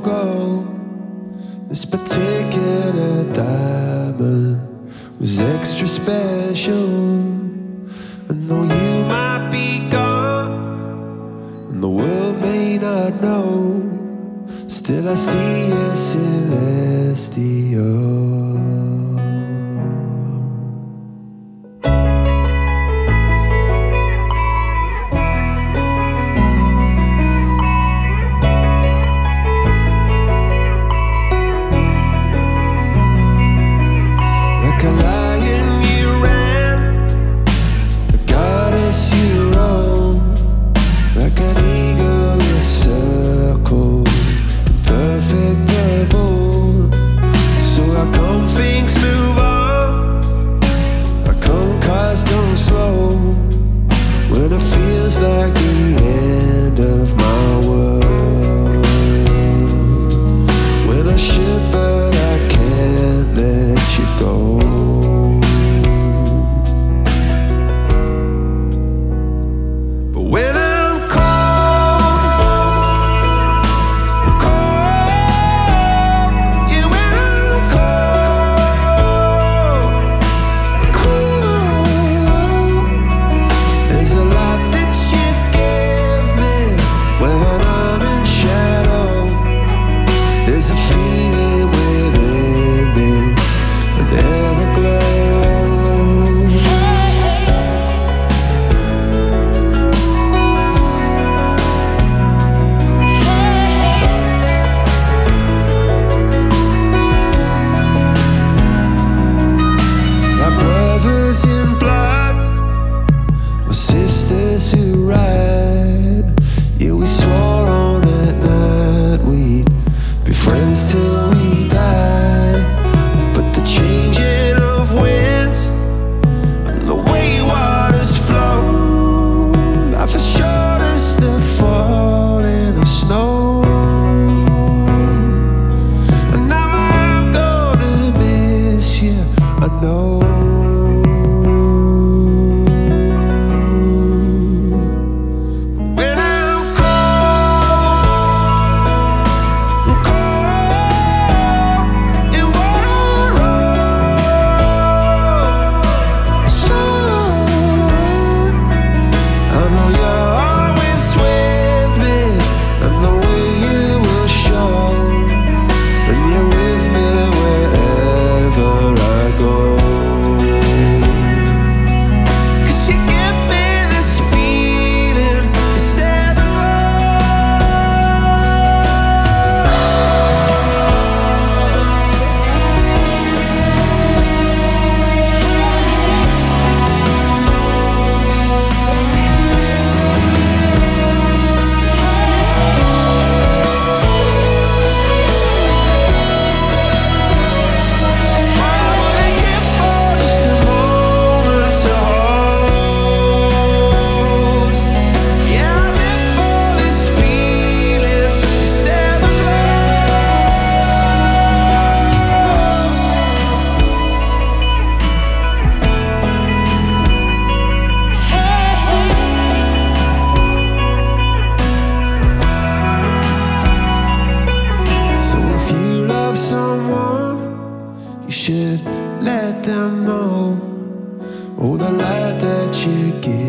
go. This particular diamond was extra special. And though you might be gone, and the world may not know, still I see you celestial. friends till we someone, you should let them know all the light that you give.